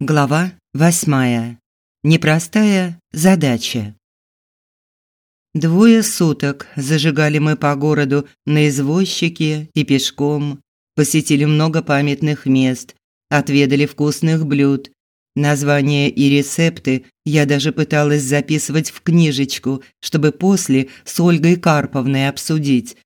Глава восьмая. Непростая задача. Двое суток зажигали мы по городу на извозчике и пешком, посетили много памятных мест, отведали вкусных блюд. Названия и рецепты я даже пыталась записывать в книжечку, чтобы после с Ольгой Карповной обсудить.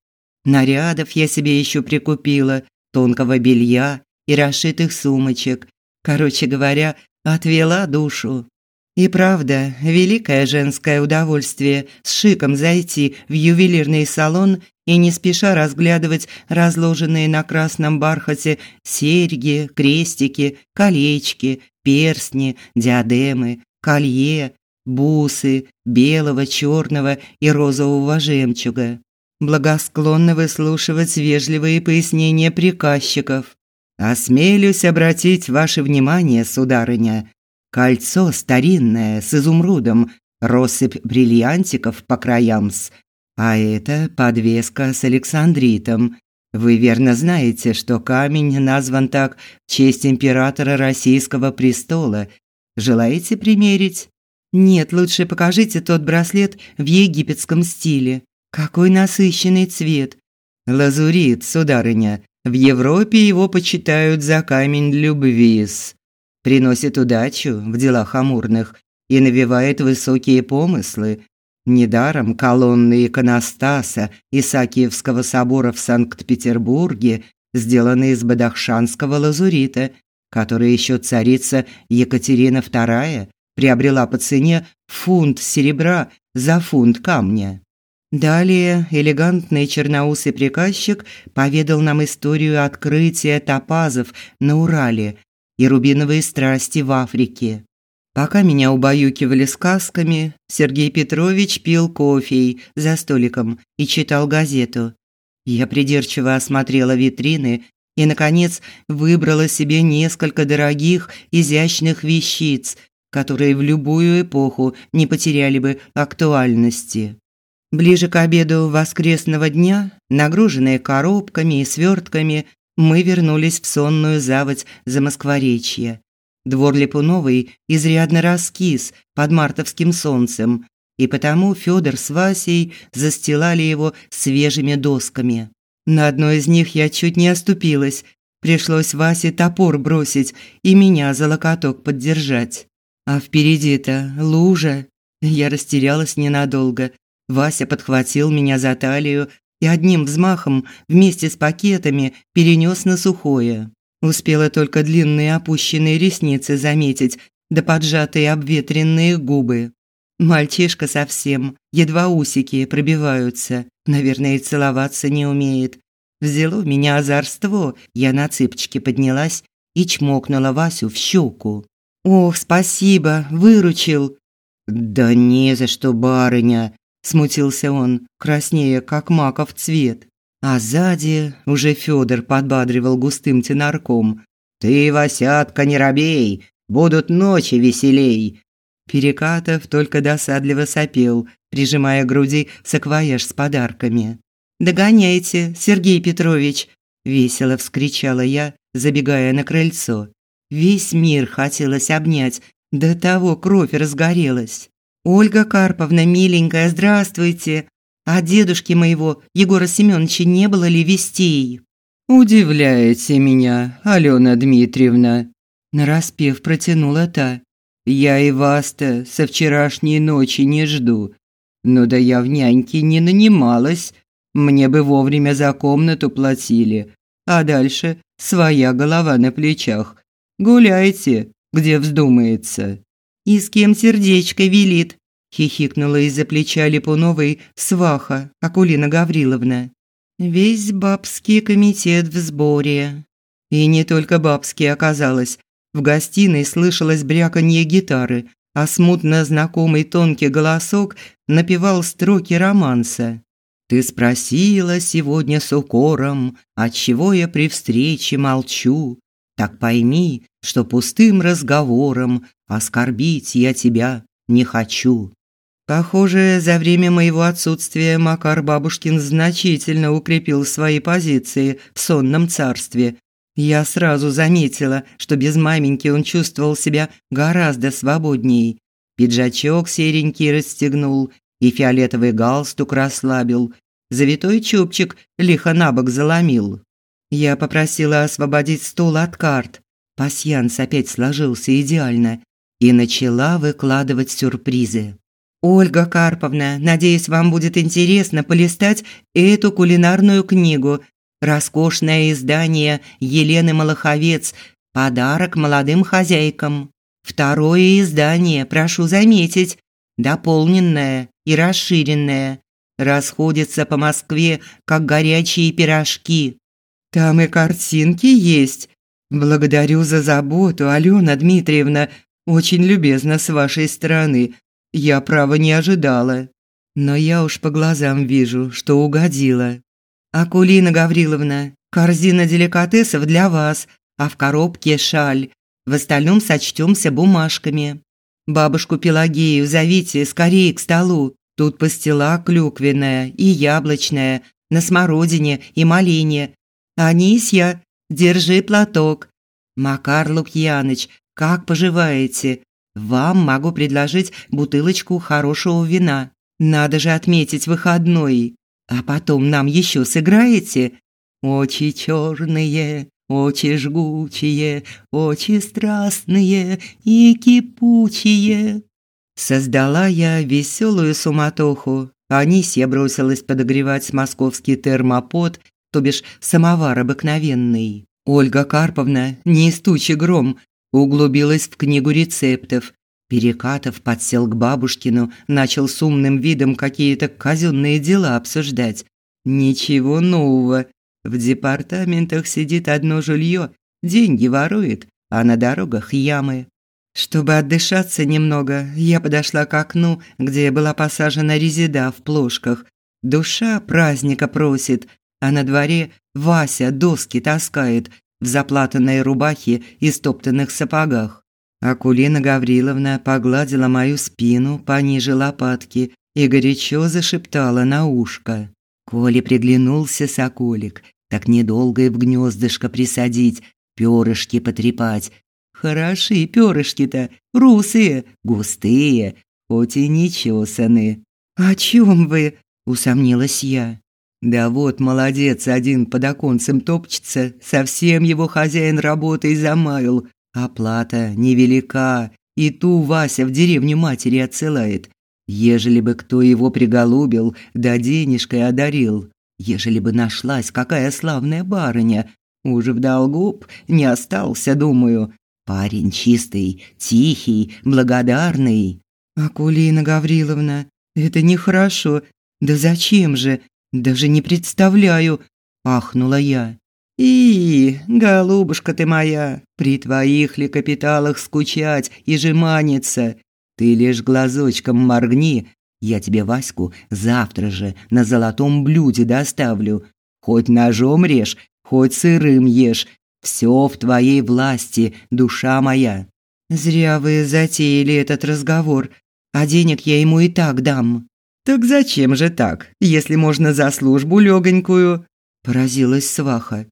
Нарядов я себе еще прикупила, тонкого белья и расшитых сумочек, Короче говоря, отвела душу. И правда, великое женское удовольствие с шиком зайти в ювелирный салон и не спеша разглядывать разложенные на красном бархате серьги, крестики, колечки, перстни, диадемы, колье, бусы белого, черного и розового жемчуга. Благосклонно выслушивать вежливые пояснения приказчиков. Осмелюсь обратить ваше внимание, сударыня, кольцо старинное с изумрудом, россыпь бриллиантиков по краям с, а это подвеска с александритом. Вы верно знаете, что камень назван так в честь императора российского престола. Желаете примерить? Нет, лучше покажите тот браслет в египетском стиле. Какой насыщенный цвет. Лазурит, сударыня, в Европе его почитают за камень любви, приносит удачу в делах амурных и навевает высокие помыслы. Недаром колонны иконостаса Исаакиевского собора в Санкт-Петербурге сделаны из бадахшанского лазурита, который еще царица Екатерина II приобрела по цене фунт серебра за фунт камня. Далее элегантный черноусый приказчик поведал нам историю открытия топазов на Урале и рубиновые страсти в Африке. Пока меня убаюкивали сказками, Сергей Петрович пил кофе за столиком и читал газету. Я придирчиво осмотрела витрины и, наконец, выбрала себе несколько дорогих, изящных вещиц, которые в любую эпоху не потеряли бы актуальности. Ближе к обеду воскресного дня, нагруженные коробками и свертками, мы вернулись в сонную заводь за Москворечье. Двор Липуновой изрядно раскис под мартовским солнцем, и потому Федор с Васей застилали его свежими досками. На одной из них я чуть не оступилась. Пришлось Васе топор бросить и меня за локоток поддержать. А впереди-то лужа. Я растерялась ненадолго, Вася подхватил меня за талию и одним взмахом вместе с пакетами перенес на сухое. Успела только длинные опущенные ресницы заметить, да поджатые обветренные губы. Мальчишка совсем, едва усики пробиваются, наверное, и целоваться не умеет. Взяло меня озорство, я на цыпочки поднялась и чмокнула Васю в щеку. «Ох, спасибо, выручил!» «Да не за что, барыня!» Смутился он, краснея как маков цвет. А сзади уже Федор подбадривал густым тенарком. «Ты, Васятка, не робей, будут ночи веселей!» Перекатов только досадливо сопел, прижимая груди саквояж с подарками. «Догоняйте, Сергей Петрович!» – весело вскричала я, забегая на крыльцо. Весь мир хотелось обнять, до того кровь разгорелась. «Ольга Карповна, миленькая, здравствуйте! А дедушки моего, Егора Семеновича, не было ли вестей?» «Удивляете меня, Алена Дмитриевна», – нараспев протянула та. «Я и вас-то со вчерашней ночи не жду. Ну да я в няньки не нанималась. Мне бы вовремя за комнату платили. А дальше своя голова на плечах. Гуляйте, где вздумается». «И с кем сердечко велит?» – хихикнула из-за плеча Липуновой сваха Акулина Гавриловна. «Весь бабский комитет в сборе». И не только бабский оказалось. В гостиной слышалось бряканье гитары, а смутно знакомый тонкий голосок напевал строки романса. «Ты спросила сегодня с укором, отчего я при встрече молчу. Так пойми, что пустым разговором оскорбить я тебя не хочу. Похоже, за время моего отсутствия Макар Бабушкин значительно укрепил свои позиции в сонном царстве. Я сразу заметила, что без маменьки он чувствовал себя гораздо свободней. Пиджачок серенький расстегнул и фиолетовый галстук расслабил. Завитой чубчик лихо набок заломил. Я попросила освободить стол от карт. Пасьянс опять сложился идеально и начала выкладывать сюрпризы. Ольга Карповна, надеюсь, вам будет интересно полистать эту кулинарную книгу. Роскошное издание Елены Малаховец. Подарок молодым хозяйкам. Второе издание, прошу заметить, дополненное и расширенное. Расходится по Москве, как горячие пирожки. Там и картинки есть. Благодарю за заботу, Алена Дмитриевна. Очень любезно с вашей стороны. Я право не ожидала. Но я уж по глазам вижу, что угодила. Акулина Гавриловна, корзина деликатесов для вас, а в коробке шаль. В остальном сочтёмся бумажками. Бабушку Пелагею зовите скорее к столу. Тут пастила клюквенная и яблочная, на смородине и малине. Анисья, держи платок. Макар Лукьяныч, как поживаете? Вам могу предложить бутылочку хорошего вина. Надо же отметить выходной. А потом нам еще сыграете? Очи черные, очи жгучие, очи страстные и кипучие. Создала я веселую суматоху. Анисья бросилась подогревать московский термопод, то бишь самовар обыкновенный. Ольга Карповна, не стучи гром, углубилась в книгу рецептов. Перекатов подсел к бабушкину, начал с умным видом какие-то казенные дела обсуждать. Ничего нового. В департаментах сидит одно жилье, деньги ворует, а на дорогах ямы. Чтобы отдышаться немного, я подошла к окну, где была посажена резида в плошках. Душа праздника просит, а на дворе Вася доски таскает, в заплатанной рубахе и стоптанных сапогах. Акулина Гавриловна погладила мою спину пониже лопатки и горячо зашептала на ушко. Коле приглянулся соколик, так недолго и в гнездышко присадить, перышки потрепать. Хороши перышки-то, русые, густые, хоть и не чесаны. «О чем вы?» – усомнилась я. Да вот молодец один под оконцем топчется, совсем его хозяин работой замаял. Оплата невелика, и ту Вася в деревню матери отсылает. Ежели бы кто его приголубил, да денежкой одарил, ежели бы нашлась какая славная барыня, уже в долгу не остался, думаю. Парень чистый, тихий, благодарный. Акулина Гавриловна, это нехорошо. Да зачем же? Даже не представляю, ахнула я. И, голубушка ты моя, при твоих ли капиталах скучать и жеманиться? Ты лишь глазочком моргни, я тебе Ваську завтра же на золотом блюде доставлю. Хоть ножом режь, хоть сырым ешь, все в твоей власти, душа моя. Зря вы затеяли этот разговор, а денег я ему и так дам. «Так зачем же так, если можно за службу легонькую?» – поразилась сваха.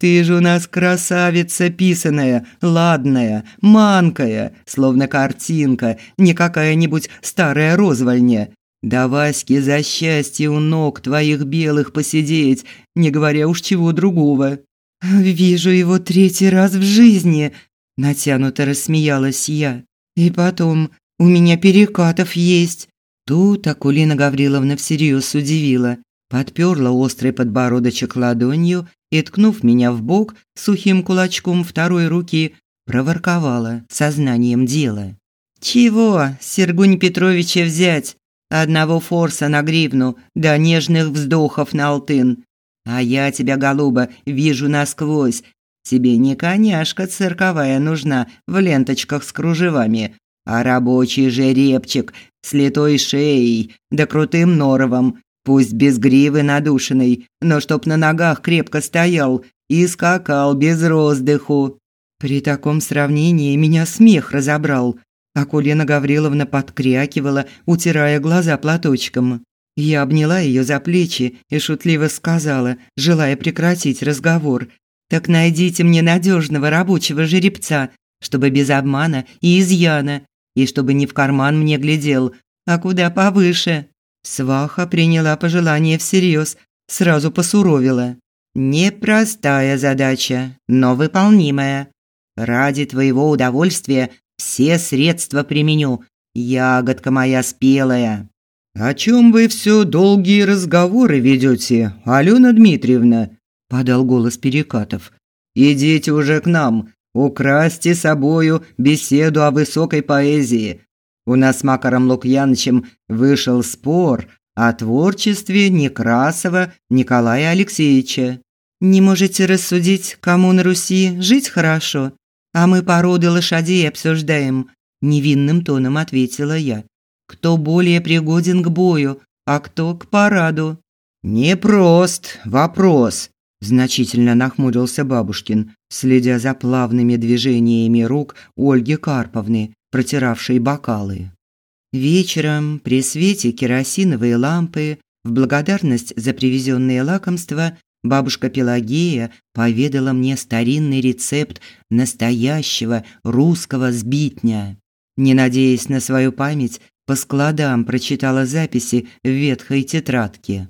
«Ты же у нас красавица писаная, ладная, манкая, словно картинка, не какая-нибудь старая розвальня. Да Ваське за счастье у ног твоих белых посидеть, не говоря уж чего другого». «Вижу его третий раз в жизни», – натянуто рассмеялась я. «И потом, у меня перекатов есть». Тут Акулина Гавриловна всерьез удивила, подперла острый подбородочек ладонью и, ткнув меня в бок сухим кулачком второй руки, проворковала сознанием дела. «Чего, Сергунь Петровича взять? Одного форса на гривну, да нежных вздохов на алтын. А я тебя, голуба, вижу насквозь. Тебе не коняшка цирковая нужна в ленточках с кружевами, а рабочий жеребчик с литой шеей да крутым норовом, пусть без гривы надушенной, но чтоб на ногах крепко стоял и скакал без роздыху. При таком сравнении меня смех разобрал, а Кулена Гавриловна подкрякивала, утирая глаза платочком. Я обняла ее за плечи и шутливо сказала, желая прекратить разговор. Так найдите мне надежного рабочего жеребца, чтобы без обмана и изъяна, и чтобы не в карман мне глядел, а куда повыше. Сваха приняла пожелание всерьез, сразу посуровила. Непростая задача, но выполнимая. Ради твоего удовольствия все средства применю. Ягодка моя спелая. О чем вы все долгие разговоры ведете, Алена Дмитриевна? подал голос Перекатов. Идите уже к нам, украсьте собою беседу о высокой поэзии. У нас с Макаром Лукьяновичем вышел спор о творчестве Некрасова Николая Алексеевича. Не можете рассудить, кому на Руси жить хорошо, а мы породы лошадей обсуждаем, невинным тоном ответила я. Кто более пригоден к бою, а кто к параду? Непрост вопрос, значительно нахмурился Бабушкин, следя за плавными движениями рук Ольги Карповны, протиравшей бокалы. Вечером при свете керосиновой лампы в благодарность за привезенные лакомства бабушка Пелагея поведала мне старинный рецепт настоящего русского сбитня. Не надеясь на свою память, по складам прочитала записи в ветхой тетрадке.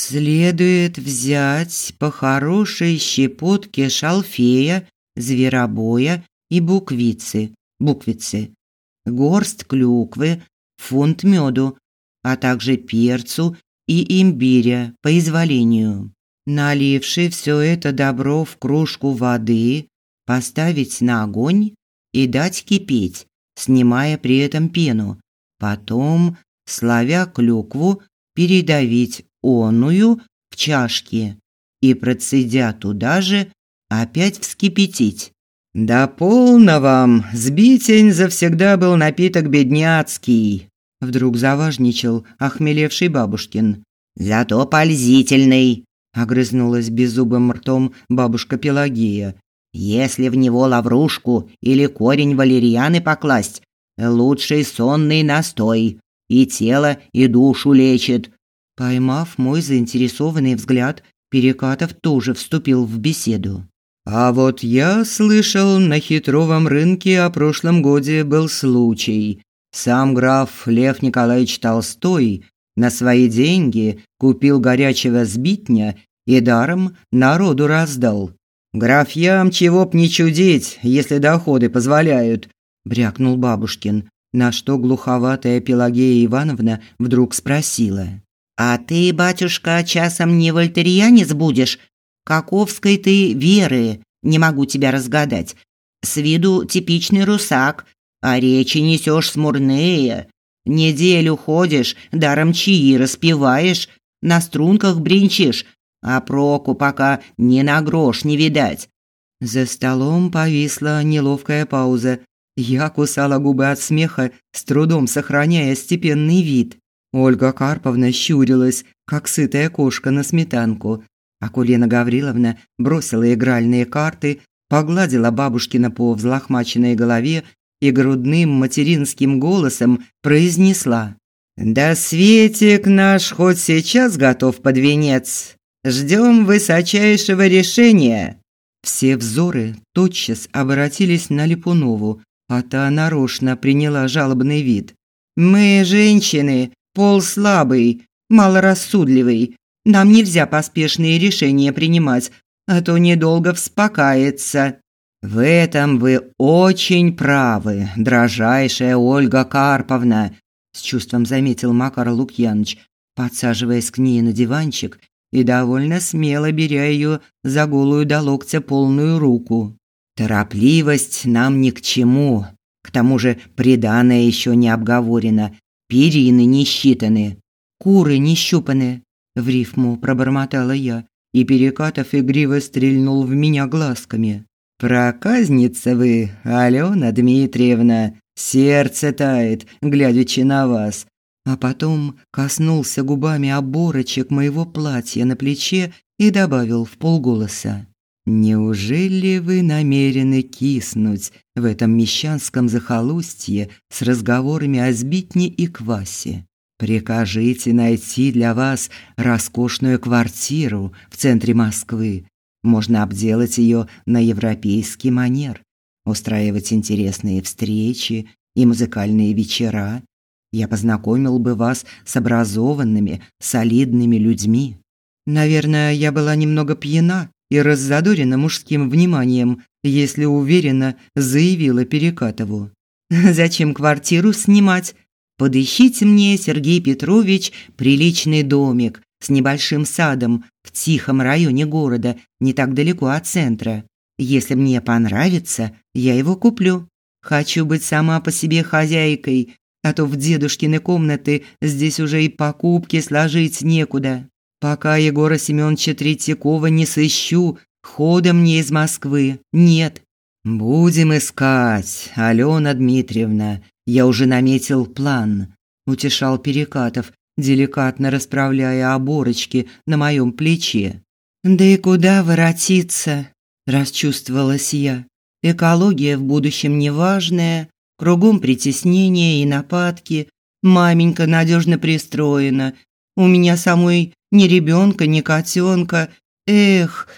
Следует взять по хорошей щепотке шалфея, зверобоя и буквицы, буквицы, горсть клюквы, фунт меду, а также перцу и имбиря по изволению. Наливши все это добро в кружку воды, поставить на огонь и дать кипеть, снимая при этом пену. Потом, славя клюкву, передавить оную в чашке и, процедя туда же, опять вскипятить. «Да полно вам! Сбитень завсегда был напиток бедняцкий!» Вдруг заважничал охмелевший бабушкин. «Зато пользительный!» Огрызнулась беззубым ртом бабушка Пелагея. «Если в него лаврушку или корень валерьяны покласть, лучший сонный настой. И тело, и душу лечит. Поймав мой заинтересованный взгляд, Перекатов тоже вступил в беседу. А вот я слышал, на хитровом рынке о прошлом годе был случай. Сам граф Лев Николаевич Толстой на свои деньги купил горячего сбитня и даром народу раздал. Графьям чего б не чудить, если доходы позволяют, брякнул бабушкин, на что глуховатая Пелагея Ивановна вдруг спросила: "А ты, батюшка, часом не вольтерьянец будешь? Каковской ты веры? Не могу тебя разгадать. С виду типичный русак, а речи несешь смурные. Неделю ходишь, даром чаи распеваешь, на струнках бренчишь, а проку пока ни на грош не видать. За столом повисла неловкая пауза, я кусала губы от смеха, с трудом сохраняя степенный вид. Ольга Карповна щурилась, как сытая кошка на сметанку. Акулина Гавриловна бросила игральные карты, погладила бабушкина по взлохмаченной голове и грудным материнским голосом произнесла: "Да Светик наш хоть сейчас готов под венец. Ждем высочайшего решения". Все взоры тотчас обратились на Липунову, а та нарочно приняла жалобный вид. «Мы, женщины, пол слабый, малорассудливый. Нам нельзя поспешные решения принимать, а то недолго вспокается». «В этом вы очень правы, дрожайшая Ольга Карповна», с чувством заметил Макар Лукьянович, подсаживаясь к ней на диванчик и довольно смело беря ее за голую до локтя полную руку. Торопливость нам ни к чему. К тому же приданое еще не обговорено, перины не считаны, куры не щупаны. В рифму пробормотала я, и Перекатов игриво стрельнул в меня глазками. «Проказница вы, Алена Дмитриевна, сердце тает, глядячи на вас». А потом коснулся губами оборочек моего платья на плече и добавил в полголоса. Неужели вы намерены киснуть в этом мещанском захолустье с разговорами о сбитне и квасе? Прикажите найти для вас роскошную квартиру в центре Москвы. Можно обделать ее на европейский манер, устраивать интересные встречи и музыкальные вечера. Я познакомил бы вас с образованными, солидными людьми. Наверное, я была немного пьяна и раззадорена мужским вниманием, если уверенно заявила Перекатову. «Зачем квартиру снимать? Подыщите мне, Сергей Петрович, приличный домик с небольшим садом в тихом районе города, не так далеко от центра. Если мне понравится, я его куплю. Хочу быть сама по себе хозяйкой, а то в дедушкины комнаты здесь уже и покупки сложить некуда. Пока Егора Семеновича Третьякова не сыщу, хода мне из Москвы нет. Будем искать, Алена Дмитриевна. Я уже наметил план, утешал Перекатов, деликатно расправляя оборочки на моем плече. Да и куда воротиться? расчувствовалась я. Экология в будущем неважная, кругом притеснения и нападки. Маменька надежно пристроена. У меня самой ни ребенка, ни котенка. Эх,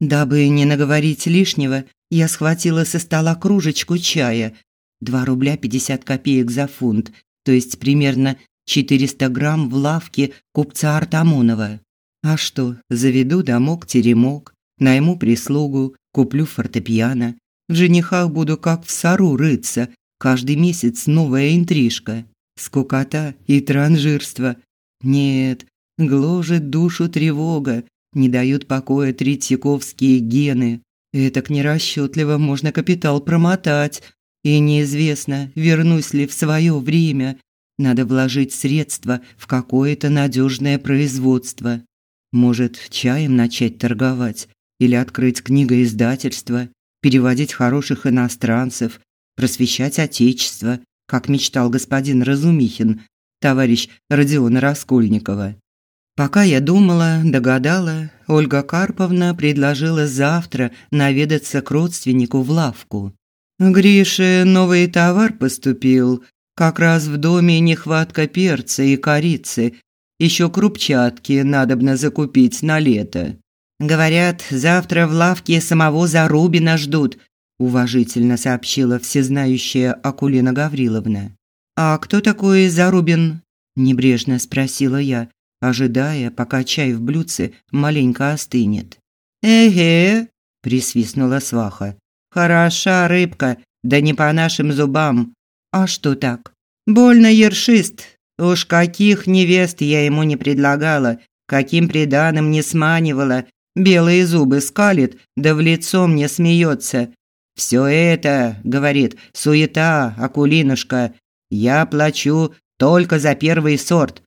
дабы не наговорить лишнего, я схватила со стола кружечку чая. Два рубля пятьдесят копеек за фунт, то есть примерно 400 грамм в лавке купца Артамонова. А что, заведу домок-теремок, найму прислугу, куплю фортепиано. В женихах буду как в сару рыться, каждый месяц новая интрижка. Скукота и транжирство. Нет, гложет душу тревога, не дают покоя третьяковские гены. Этак нерасчетливо можно капитал промотать, и неизвестно, вернусь ли в свое время. Надо вложить средства в какое-то надежное производство. Может, чаем начать торговать или открыть книгоиздательство, переводить хороших иностранцев, просвещать отечество, как мечтал господин Разумихин, товарищ Родиона Раскольникова. Пока я думала, догадала, Ольга Карповна предложила завтра наведаться к родственнику в лавку. Грише новый товар поступил. Как раз в доме нехватка перца и корицы. Еще крупчатки надобно закупить на лето. Говорят, завтра в лавке самого Зарубина ждут, уважительно сообщила всезнающая Акулина Гавриловна. А кто такой Зарубин? небрежно спросила я, ожидая, пока чай в блюдце маленько остынет. «Эге!» – присвистнула сваха. «Хороша рыбка, да не по нашим зубам. А что так? Больно ершист. Уж каких невест я ему не предлагала, каким приданым не сманивала. Белые зубы скалит, да в лицо мне смеется. Все это, говорит, суета, акулинушка. Я плачу только за первый сорт.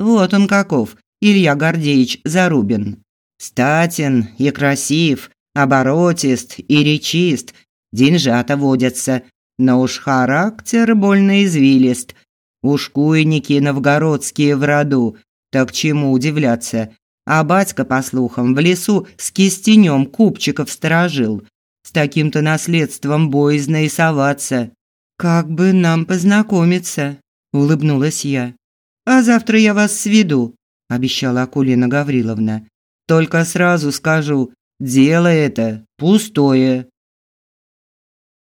Вот он каков, Илья Гордеевич Зарубин. Статен и красив, оборотист и речист, деньжата водятся, но уж характер больно извилист. Уж куйники новгородские в роду, так чему удивляться. А батька, по слухам, в лесу с кистенем купчиков сторожил. С таким-то наследством боязно и соваться. «Как бы нам познакомиться?» – улыбнулась я. А завтра я вас сведу, обещала Акулина Гавриловна. Только сразу скажу, дело это пустое.